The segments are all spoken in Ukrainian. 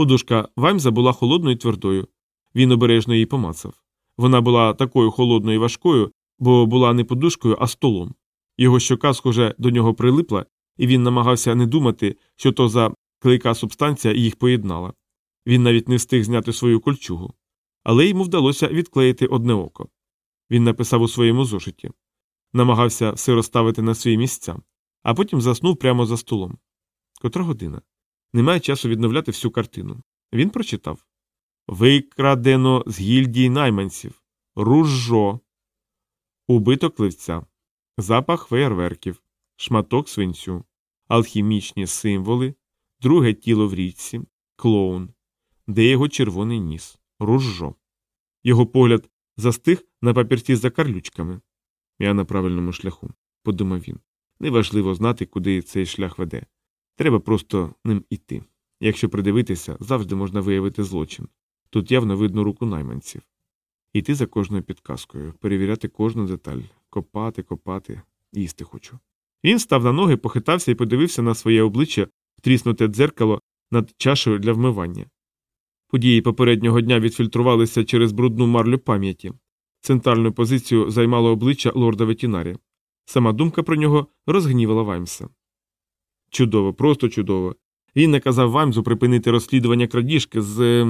Подушка Ваймза була холодною і твердою. Він обережно її помацав. Вона була такою холодною і важкою, бо була не подушкою, а столом. Його щока, схоже, до нього прилипла, і він намагався не думати, що то за клейка субстанція їх поєднала. Він навіть не встиг зняти свою кольчугу. Але йому вдалося відклеїти одне око. Він написав у своєму зошиті, намагався все розставити на свої місця, а потім заснув прямо за столом. Котра година. Немає часу відновляти всю картину. Він прочитав Викрадено з гільдії найманців. Ружжо. Убиток ливця. Запах феєрверків. Шматок свинцю. Алхімічні символи. Друге тіло в річці. Клоун. Де його червоний ніс. Ружжо. Його погляд застиг на папірці за карлючками. Я на правильному шляху, подумав він. Неважливо знати, куди цей шлях веде. Треба просто ним іти. Якщо придивитися, завжди можна виявити злочин. Тут явно видно руку найманців. Іти за кожною підказкою, перевіряти кожну деталь, копати, копати, їсти хочу. Він став на ноги, похитався і подивився на своє обличчя, втріснуте дзеркало над чашею для вмивання. Події попереднього дня відфільтрувалися через брудну марлю пам'яті. Центральну позицію займало обличчя лорда ветінарі. Сама думка про нього розгнівала Ваймса. Чудово, просто чудово. Він наказав Ваймсу припинити розслідування крадіжки з.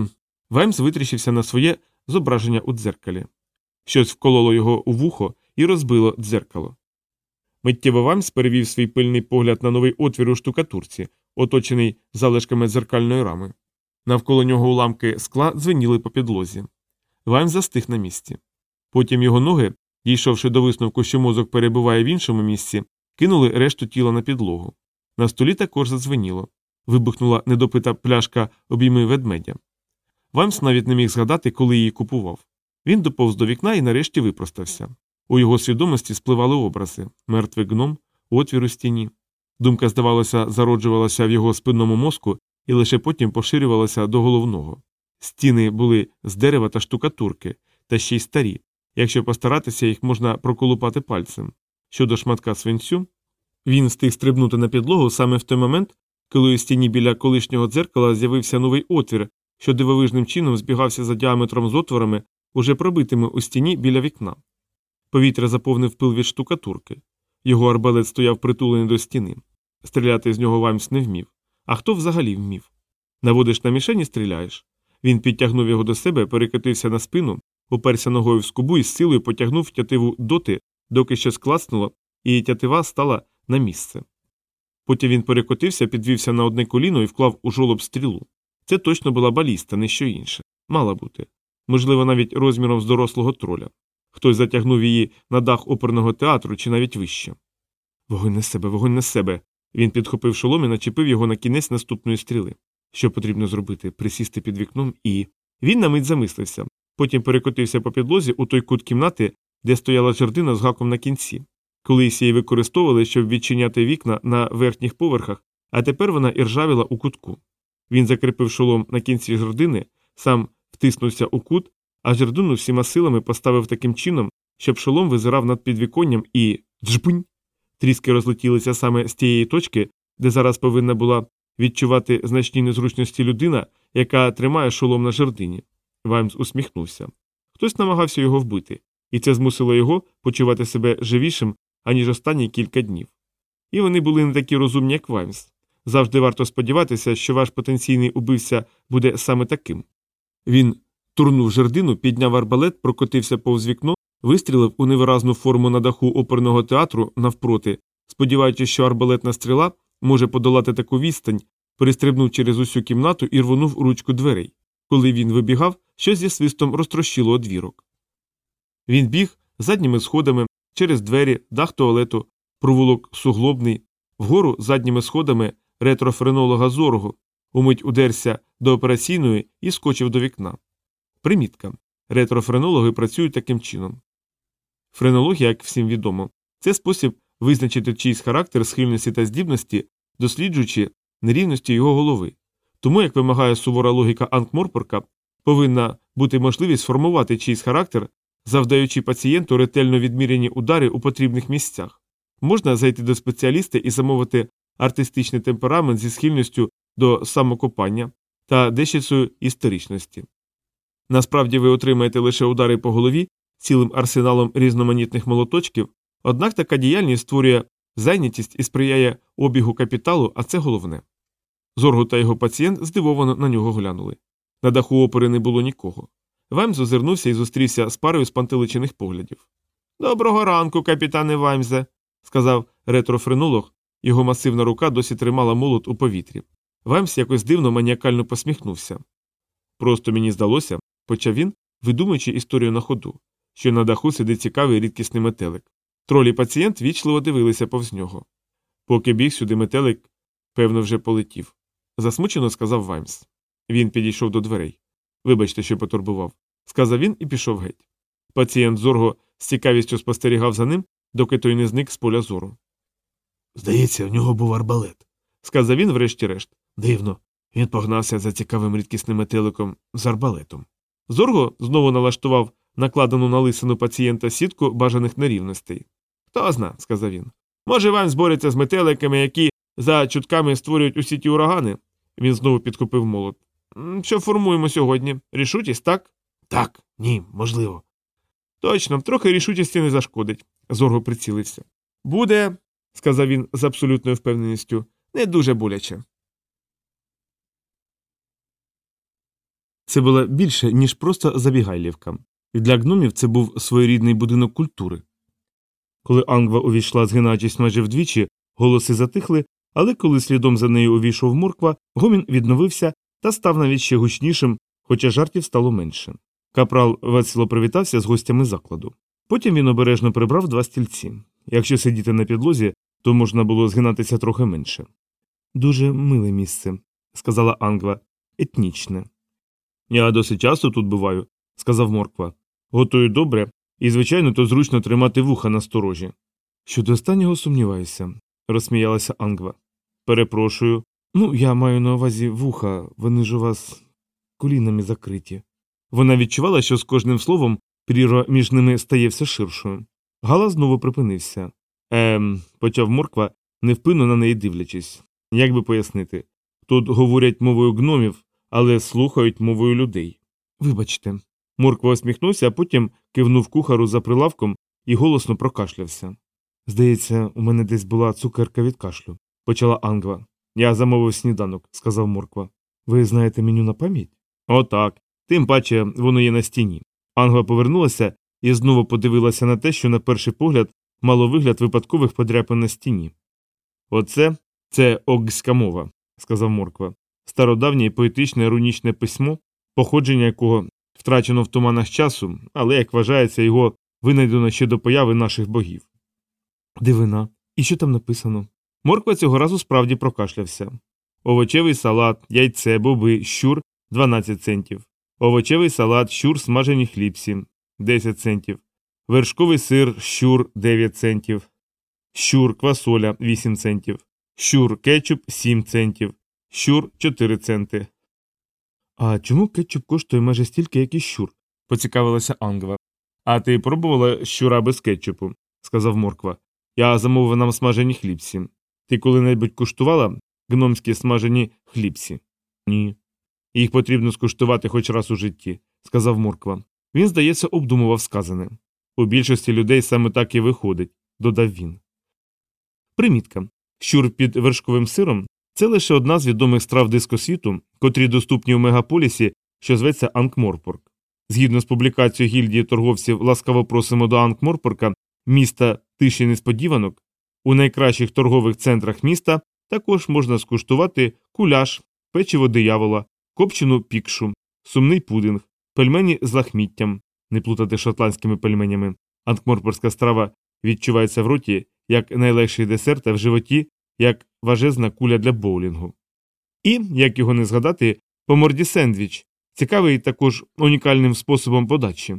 Ваймс витріщився на своє зображення у дзеркалі. Щось вкололо його у вухо і розбило дзеркало. Миттєво Ваймс перевів свій пильний погляд на новий отвір у штукатурці, оточений залишками дзеркальної рами. Навколо нього уламки скла дзвеніли по підлозі. Ваймс застиг на місці. Потім його ноги, дійшовши до висновку, що мозок перебуває в іншому місці, кинули решту тіла на підлогу. На столі також задзвеніло. Вибухнула недопита пляшка обійми ведмедя. Ваймс навіть не міг згадати, коли її купував. Він доповз до вікна і нарешті випростався. У його свідомості спливали образи мертвий гном, отвір у стіні. Думка, здавалося, зароджувалася в його спинному мозку і лише потім поширювалася до головного. Стіни були з дерева та штукатурки, та ще й старі. Якщо постаратися, їх можна проколупати пальцем. Щодо шматка свинцю, він встиг стрибнути на підлогу саме в той момент, коли у стіні біля колишнього дзеркала з'явився новий отвір, що дивовижним чином збігався за діаметром з отворами, уже пробитими у стіні біля вікна. Повітря заповнив пил від штукатурки. Його арбалет стояв притулений до стіни. Стріляти з нього Ваймс не вмів. А хто взагалі вмів? Наводиш на мішені стріляєш. Він підтягнув його до себе, перекотився на спину, уперся ногою в скубу і з силою потягнув тятиву доти, доки щось клацнуло, і тятива стала на місце. Потім він перекотився, підвівся на одне коліно і вклав у жолоб стрілу. Це точно була баліста, не що інше. Мала бути. Можливо, навіть розміром з дорослого троля. Хтось затягнув її на дах оперного театру чи навіть вище. Вогонь на себе, вогонь на себе. Він підхопив шолом і начепив його на кінець наступної стріли. Що потрібно зробити? Присісти під вікном і. Він на мить замислився. Потім перекотився по підлозі у той кут кімнати, де стояла жердина з гаком на кінці. Колись її використовували, щоб відчиняти вікна на верхніх поверхах, а тепер вона іржавіла у кутку. Він закріпив шолом на кінці жердини, сам втиснувся у кут, а жердину всіма силами поставив таким чином, щоб шолом визирав над підвіконням і. Джбунь! Тріски розлетілися саме з тієї точки, де зараз повинна була відчувати значні незручності людина, яка тримає шолом на жердині. Ваймс усміхнувся. Хтось намагався його вбити, і це змусило його почувати себе живішим, аніж останні кілька днів. І вони були не такі розумні, як Ваймс. Завжди варто сподіватися, що ваш потенційний убивця буде саме таким. Він турнув жердину, підняв арбалет, прокотився повз вікно, вистрілив у невиразну форму на даху оперного театру навпроти, сподіваючись, що арбалетна стріла може подолати таку відстань, перестрибнув через усю кімнату і рвонув ручку дверей. Коли він вибігав, щось зі свистом розтрощило одвірок. Він біг задніми сходами через двері, дах туалету, провулок суглобний, вгору задніми сходами ретрофренолога зорого, умить удерся до операційної і скочив до вікна. Примітка. Ретрофренологи працюють таким чином. Френологія, як всім відомо, це спосіб визначити чийсь характер схильності та здібності, досліджуючи нерівності його голови. Тому, як вимагає сувора логіка Анкморпорка, повинна бути можливість формувати чийсь характер, завдаючи пацієнту ретельно відміряні удари у потрібних місцях. Можна зайти до спеціаліста і замовити артистичний темперамент зі схильністю до самокопання, та дещицею історичності. Насправді ви отримаєте лише удари по голові цілим арсеналом різноманітних молоточків, однак така діяльність створює зайнятість і сприяє обігу капіталу, а це головне. Зоргу та його пацієнт здивовано на нього глянули. На даху опери не було нікого. Ваймс озирнувся і зустрівся з парою спантеличених поглядів. Доброго ранку, капітане Ваймзе, сказав ретрофренолог, його масивна рука досі тримала молот у повітрі. Ваймс якось дивно маніакально посміхнувся. Просто мені здалося, почав він, видумуючи історію на ходу, що на даху сидить цікавий рідкісний метелик. Тролі пацієнт вічливо дивилися повз нього. Поки біг сюди метелик, певно, вже полетів. Засмучено сказав Ваймс. Він підійшов до дверей. Вибачте, що потурбував, сказав він і пішов геть. Пацієнт зорго з цікавістю спостерігав за ним, доки той не зник з поля зору. Здається, в нього був арбалет. Сказав він, врешті-решт. Дивно. Він погнався за цікавим рідкісним метеликом з арбалетом. Зорго знову налаштував накладену на лисину пацієнта сітку бажаних нерівностей. Хто зна, сказав він. Може, вам зборяться з метеликами, які за чутками створюють усі ті урагани? Він знову підхопив молот. Що формуємо сьогодні? Рішучість, так? Так, ні, можливо. Точно, трохи рішучості не зашкодить. Зорго прицілився. Буде, сказав він з абсолютною впевненістю, не дуже боляче. Це було більше, ніж просто забігайлівка. І для гномів це був своєрідний будинок культури. Коли Ангва увійшла, згинаючись майже вдвічі, голоси затихли, але коли слідом за нею увійшов морква, гомін відновився та став навіть ще гучнішим, хоча жартів стало менше. Капрал весело привітався з гостями закладу. Потім він обережно прибрав два стільці. Якщо сидіти на підлозі, то можна було згинатися трохи менше. Дуже миле місце, сказала Ангва, етнічне. Я досить часто тут буваю, сказав морква. Готую добре, і, звичайно, то зручно тримати вуха на сторожі. Щодо останнього сумніваюся, розсміялася Ангва. Перепрошую. Ну, я маю на увазі вуха, вони ж у вас колінами закриті. Вона відчувала, що з кожним словом прірва між ними стає все ширшою. Гала знову припинився. Ем, почав морква, невпинно на неї дивлячись. Як би пояснити? Тут говорять мовою гномів, але слухають мовою людей. Вибачте. Морква усміхнувся, а потім кивнув кухару за прилавком і голосно прокашлявся. Здається, у мене десь була цукерка від кашлю, почала Ангва. Я замовив сніданок, сказав Морква. Ви знаєте меню на пам'ять? Отак. Тим паче воно є на стіні. Ангва повернулася і знову подивилася на те, що на перший погляд мало вигляд випадкових подряпин на стіні. Оце це огська мова, сказав Морква. Стародавнє поетичне рунічне письмо, походження якого втрачено в туманах часу, але, як вважається, його винайдено ще до появи наших богів. Дивина. І що там написано? Морква цього разу справді прокашлявся. Овочевий салат, яйце, боби, щур 12 центів. Овочевий салат, щур, смажені хлібці 10 центів. Вершковий сир, щур 9 центів. Щур, квасоля 8 центів. Щур, кетчуп 7 центів. Щур 4 центи. А чому кетчуп коштує майже стільки, як і щур? поцікавилася Ангва. А ти пробувала щура без кетчупу, сказав Морква. Я замовив нам смажені хлібці. Ти коли-небудь куштувала гномські смажені хлібці? Ні. Їх потрібно скуштувати хоч раз у житті, сказав Морква. Він, здається, обдумував сказане. У більшості людей саме так і виходить, додав він. Примітка. Щур під вершковим сиром це лише одна з відомих страв дискосвіту, котрі доступні у мегаполісі, що зветься Анкморпорк. Згідно з публікацією гільдії торговців ласкаво просимо до Анкморпорка, міста тиші несподіванок, у найкращих торгових центрах міста також можна скуштувати куляш, печиво диявола, копчену пікшу, сумний пудинг, пельмені з лахміттям, не плутати шотландськими пельменями. Анкморпорська страва відчувається в роті як найлегший десерт, а в животі як важезна куля для боулінгу. І, як його не згадати, по морді сендвіч, цікавий також унікальним способом подачі.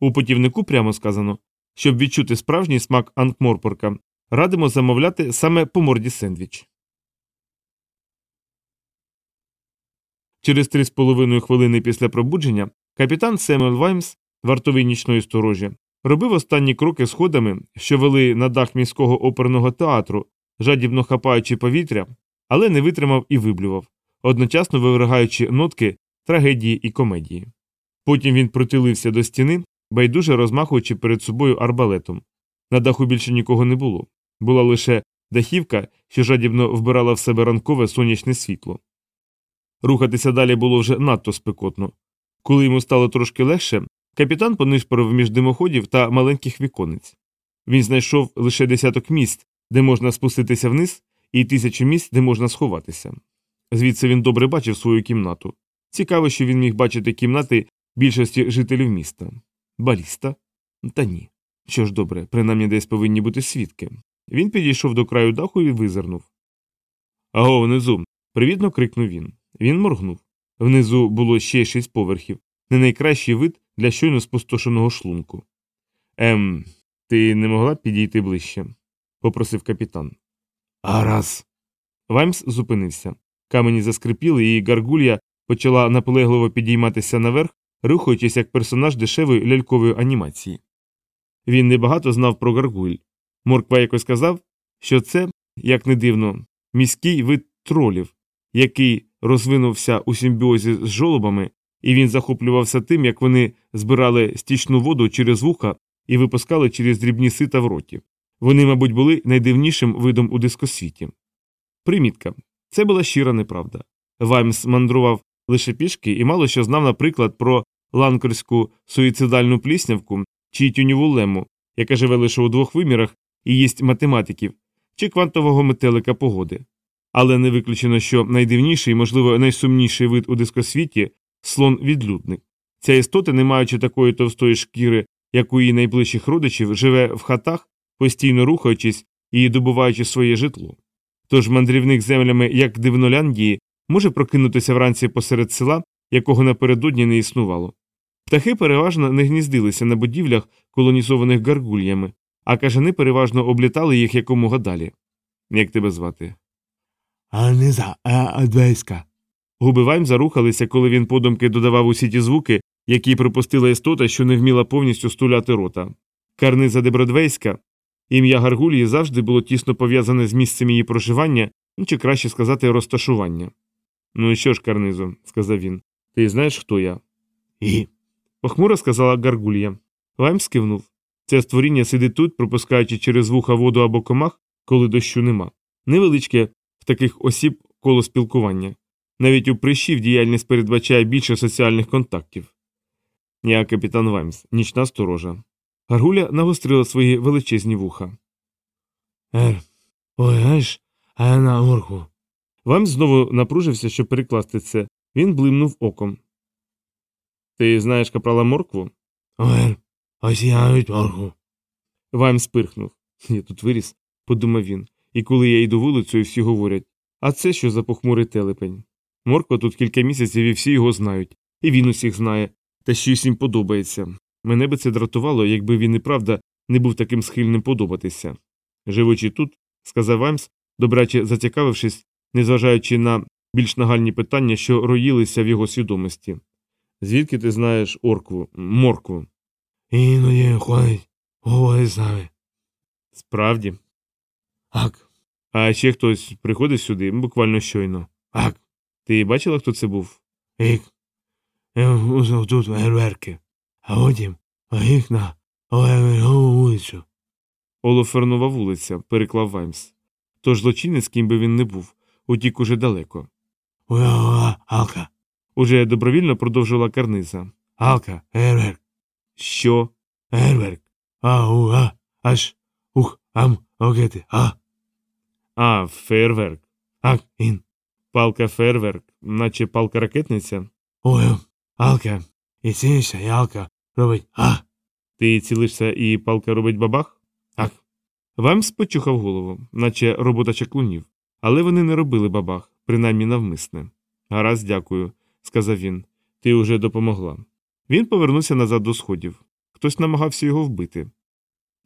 У путівнику прямо сказано, щоб відчути справжній смак анкморпорка, радимо замовляти саме по морді сендвіч. Через три з половиною хвилини після пробудження капітан Семюел Ваймс, вартовий нічної сторожі, робив останні кроки сходами, що вели на дах міського оперного театру, жадібно хапаючи повітря, але не витримав і виблював. одночасно вивригаючи нотки трагедії і комедії. Потім він притулився до стіни, байдуже розмахуючи перед собою арбалетом. На даху більше нікого не було. Була лише дахівка, що жадібно вбирала в себе ранкове сонячне світло. Рухатися далі було вже надто спекотно. Коли йому стало трошки легше, капітан понишпорив між димоходів та маленьких віконець. Він знайшов лише десяток місць, де можна спуститися вниз, і тисячу місць, де можна сховатися. Звідси він добре бачив свою кімнату. Цікаво, що він міг бачити кімнати більшості жителів міста. Баліста? Та ні. Що ж добре, принаймні десь повинні бути свідки. Він підійшов до краю даху і визирнув. Аго, внизу. привітно крикнув він. Він моргнув. Внизу було ще шість поверхів, не найкращий вид для щойно спустошеного шлунку. Ем, ти не могла підійти ближче? попросив капітан. Гаразд. Ваймс зупинився. Камені заскрипіли, і гаргулья почала наполегливо підійматися наверх, рухаючись як персонаж дешевої лялькової анімації. Він небагато знав про гаргуль. Морква якось сказав, що це, як не дивно, міський вид тролів, який розвинувся у симбіозі з жолобами, і він захоплювався тим, як вони збирали стічну воду через вуха і випускали через дрібні сита в роті. Вони, мабуть, були найдивнішим видом у дискосвіті. Примітка. Це була щира неправда. Ваймс мандрував лише пішки і мало що знав, наприклад, про ланкерську суїцидальну пліснявку чи тюньову лему, яка живе лише у двох вимірах і їсть математиків, чи квантового метелика погоди. Але не виключено, що найдивніший, можливо, найсумніший вид у дискосвіті слон відлюдник. Ця істота, не маючи такої товстої шкіри, як у її найближчих родичів, живе в хатах, постійно рухаючись і добуваючи своє житло. Тож мандрівник землями, як Дивноляндії, може прокинутися вранці посеред села, якого напередодні не існувало. Птахи переважно не гніздилися на будівлях, колонізованих гаргульями, а кажани переважно облітали їх якомога далі. Як тебе звати? Аниза Адвейська. Губи Вайм зарухалися, коли він подумки додавав усі ті звуки, які припустила істота, що не вміла повністю стуляти рота. Карниза Дебродвейська, ім'я Гаргулії завжди було тісно пов'язане з місцем її проживання, ну, чи краще сказати, розташування. Ну і що ж, Карнизо, сказав він, ти знаєш, хто я? І. Похмуро сказала Гаргулія. Вайм скивнув. Це створіння сидить тут, пропускаючи через вуха воду або комах, коли дощу нема. Невеличке в таких осіб коло спілкування. Навіть у прищів діяльність передбачає більше соціальних контактів. Я капітан Ваймс, нічна сторожа. Гаргуля нагострила свої величезні вуха. Ер. Ой, а на орку. Ваймс знову напружився, щоб перекласти це. Він блимнув оком. Ти знаєш капрала моркву? Ой, я навіть. Вайм спирхнув. Я тут виріс, подумав він, і коли я йду вулицею, всі говорять а це що за похмурий телепень? Морква тут кілька місяців і всі його знають, і він усіх знає, та щось їм подобається. Мене би це дратувало, якби він і правда не був таким схильним подобатися. Живучи тут, сказав Ваймс, добряче зацікавившись, незважаючи на більш нагальні питання, що роїлися в його свідомості. Звідки ти знаєш оркву, моркву? Іноді ходить, говорить з нами. Справді. Ак, А ще хтось приходить сюди, буквально щойно. ак, Ти бачила, хто це був? ік. Я узнав тут фейерверки. А потім їх на Олегову вулицю. Олофернова вулиця, переклав Ваймс. Тож злочинець, ким би він не був, утік уже далеко. Уя, Алка, Уже добровільно продовжила карниза. Алка, фейерверк, Що? фейерверк. А, уа, аж, ух, ам, огети, а, А, фейерверк. ак, ін. Палка фейерверк, наче палка ракетниця. Ой, Алка, і цінися, і Алка робить, а, Ти цілишся і палка робить бабах? ак. Ваймс почухав голову, наче робота чаклунів, але вони не робили бабах, принаймні навмисне. Гаразд, дякую, сказав він. Ти уже допомогла. Він повернувся назад до сходів. Хтось намагався його вбити.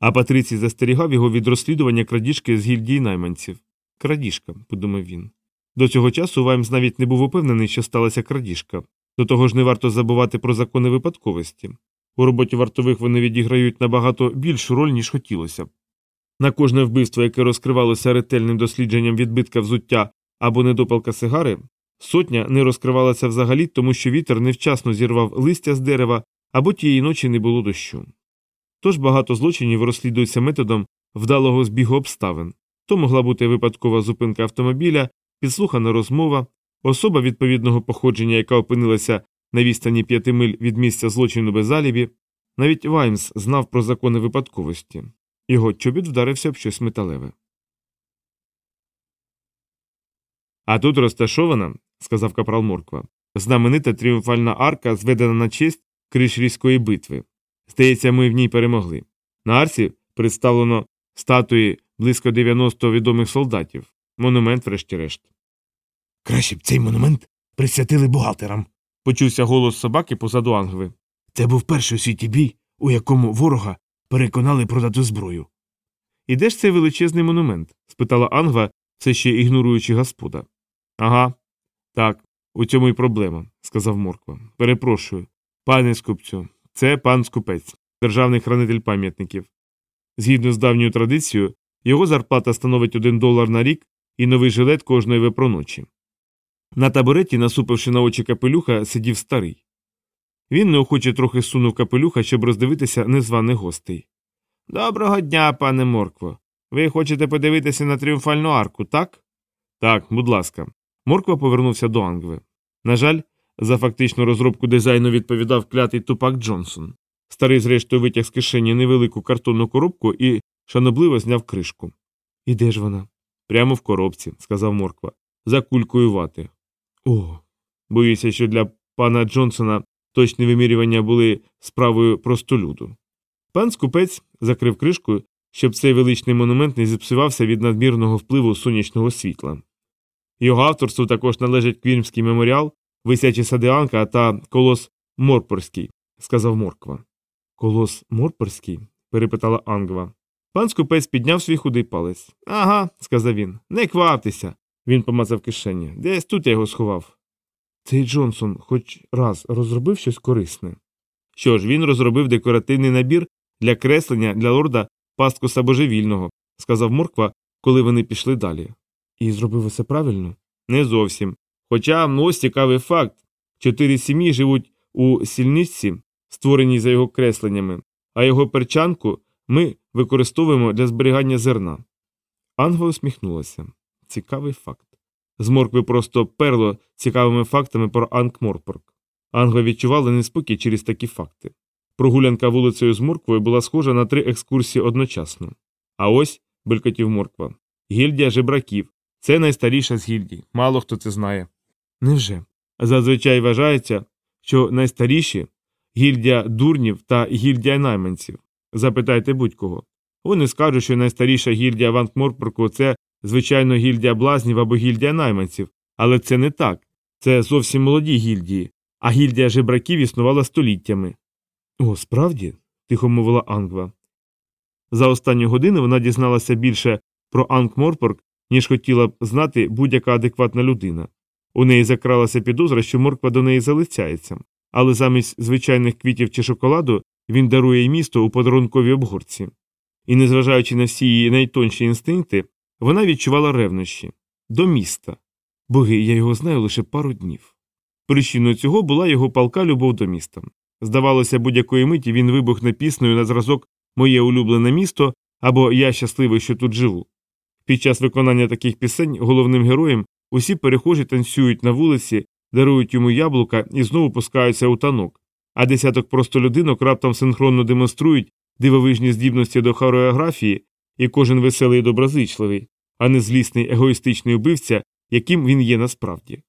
А Патрицій застерігав його від розслідування крадіжки з гільдії найманців. Крадіжка, подумав він. До цього часу Ваймс навіть не був упевнений, що сталася крадіжка. До того ж не варто забувати про закони випадковості. У роботі вартових вони відіграють набагато більшу роль, ніж хотілося б. На кожне вбивство, яке розкривалося ретельним дослідженням відбитка взуття або недопалка сигари, Сотня не розкривалася взагалі, тому що вітер невчасно зірвав листя з дерева або тієї ночі не було дощу. Тож багато злочинів розслідуються методом вдалого збігу обставин. То могла бути випадкова зупинка автомобіля, підслухана розмова, особа відповідного походження, яка опинилася на відстані п'яти миль від місця злочину без алібі. Навіть Ваймс знав про закони випадковості. Його чобіт вдарився об щось металеве. А тут розташована, сказав капрал Морква, знаменита тріумфальна арка, зведена на честь Кришрійської битви. Здається, ми в ній перемогли. На арці представлено статуї близько 90 відомих солдатів, монумент, врешті-решт. Краще б цей монумент присвятили бухгалтерам. Почувся голос собаки позаду Ангви. Це був перший у світі бій, у якому ворога переконали продати зброю. І де ж цей величезний монумент? спитала Ангва, все ще ігноруючи господа. Ага. Так, у цьому й проблема, сказав Морква. Перепрошую. Пане скупцю, це пан скупець, державний хранитель пам'ятників. Згідно з давньою традицією, його зарплата становить один долар на рік і новий жилет кожної вепроночі. На табуреті, насупивши на очі капелюха, сидів старий. Він неохоче трохи сунув капелюха, щоб роздивитися незваних гостей. Доброго дня, пане Моркво. Ви хочете подивитися на тріумфальну арку, так? Так, будь ласка. Морква повернувся до Ангви. На жаль, за фактичну розробку дизайну відповідав клятий тупак Джонсон. Старий, зрештою, витяг з кишені невелику картонну коробку і шанобливо зняв кришку. І де ж вона? Прямо в коробці, сказав Морква, за кулькою вати. О. Боюся, що для пана Джонсона точні вимірювання були справою простолюду. Пан скупець закрив кришкою, щоб цей величний монумент не зіпсувався від надмірного впливу сонячного світла. Його авторству також належать Квірмський меморіал, висячі сади Анка та колос Морпорський, сказав Морква. Колос Морпорський? перепитала Ангва. Пан скупець підняв свій худий палець. Ага, сказав він. Не кваптеся. Він помацав кишені. Десь тут я його сховав. Цей Джонсон хоч раз розробив щось корисне. Що ж, він розробив декоративний набір для креслення для лорда Пасткоса Божевільного, сказав Морква, коли вони пішли далі. І зробив усе правильно? Не зовсім. Хоча ось цікавий факт чотири сім'ї живуть у сільниці, створеній за його кресленнями, а його перчанку ми використовуємо для зберігання зерна. Ангва усміхнулася. Цікавий факт. З моркви просто перло цікавими фактами про Анкморпорк. Ангва відчувала неспокій через такі факти. Прогулянка вулицею з морквою була схожа на три екскурсії одночасно. А ось, белькотів морква, гільдія жебраків. Це найстаріша з гільдій. Мало хто це знає. Невже? Зазвичай вважається, що найстаріші гільдія дурнів та гільдія найманців. Запитайте будь-кого. Вони скажуть, що найстаріша гільдія в Анкморпорку – це, звичайно, гільдія блазнів або гільдія найманців, але це не так. Це зовсім молоді гільдії, а гільдія жебраків існувала століттями. О, справді? тихо мовила Ангва. За останню годину вона дізналася більше про Анкморпорк, ніж хотіла б знати будь-яка адекватна людина. У неї закралася підозра, що морква до неї залицяється, але замість звичайних квітів чи шоколаду він дарує їй місто у подарунковій обгорці. І, незважаючи на всі її найтонші інстинкти, вона відчувала ревнощі до міста. Боги, я його знаю лише пару днів. Причиною цього була його палка любов до міста. Здавалося, будь-якої миті він вибухне піснею на зразок Моє улюблене місто або Я щасливий, що тут живу. Під час виконання таких пісень головним героєм усі перехожі танцюють на вулиці, дарують йому яблука і знову пускаються у танок, а десяток простолюдинок раптом синхронно демонструють дивовижні здібності до хореографії, і кожен веселий і доброзичливий, а не злісний егоїстичний убивця, яким він є насправді.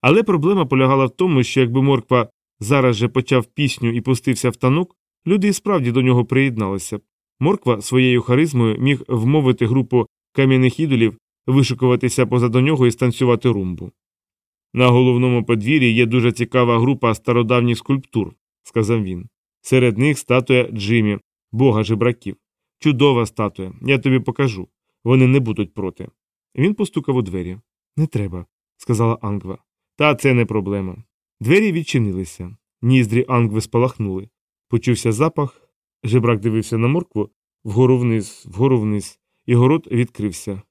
Але проблема полягала в тому, що якби морква зараз же почав пісню і пустився в танок, люди і справді до нього приєдналися. Морква своєю харизмою міг вмовити групу кам'яних ідолів вишикуватися позаду нього і станцювати румбу. На головному подвір'ї є дуже цікава група стародавніх скульптур, сказав він. Серед них статуя Джимі, бога жебраків. Чудова статуя, я тобі покажу. Вони не будуть проти. Він постукав у двері. Не треба, сказала Ангва. Та це не проблема. Двері відчинилися. Ніздрі Ангви спалахнули. Почувся запах. Жебрак дивився на моркву вгору вниз, вгору вниз, і город відкрився.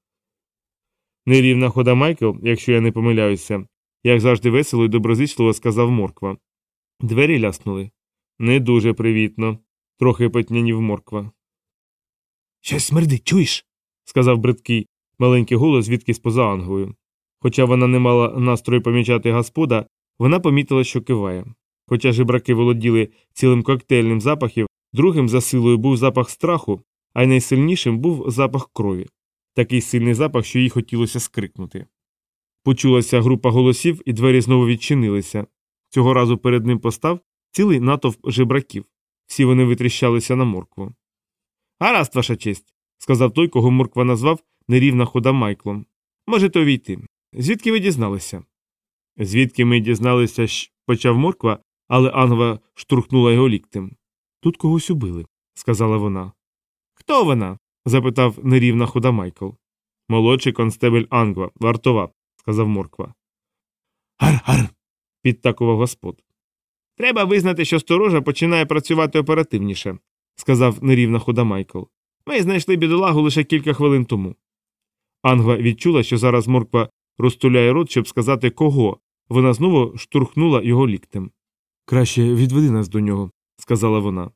Нерівна хода Майкл, якщо я не помиляюся, як завжди весело і доброзичливо сказав морква. Двері ляснули. Не дуже привітно, трохи потнянів морква. Щось смердить, чуєш? сказав бридкий маленький голос звідкись поза Ангою. Хоча вона не мала настрою помічати господа, вона помітила, що киває. Хоча жебраки володіли цілим коктейльним запахів, другим за силою був запах страху, а й найсильнішим був запах крові. Такий сильний запах, що їй хотілося скрикнути. Почулася група голосів, і двері знову відчинилися. Цього разу перед ним постав цілий натовп жебраків. Всі вони витріщалися на моркву. Гаразд, ваша честь, сказав той, кого морква назвав нерівна хода Майклом. Можете увійти. Звідки ви дізналися? Звідки ми дізналися, щ- почав морква, але Ангва штурхнула його ліктем. Тут когось убили, сказала вона. Хто вона? запитав нерівна хода Майкл. Молодший констебель Ангва, вартова, сказав морква. Гар, гар. підтакував господ. Треба визнати, що сторожа починає працювати оперативніше, сказав нерівна хода Майкл. Ми знайшли бідолагу лише кілька хвилин тому. Ангва відчула, що зараз морква розтуляє рот, щоб сказати кого. Вона знову штурхнула його ліктем. Краще відведи нас до нього, сказала вона.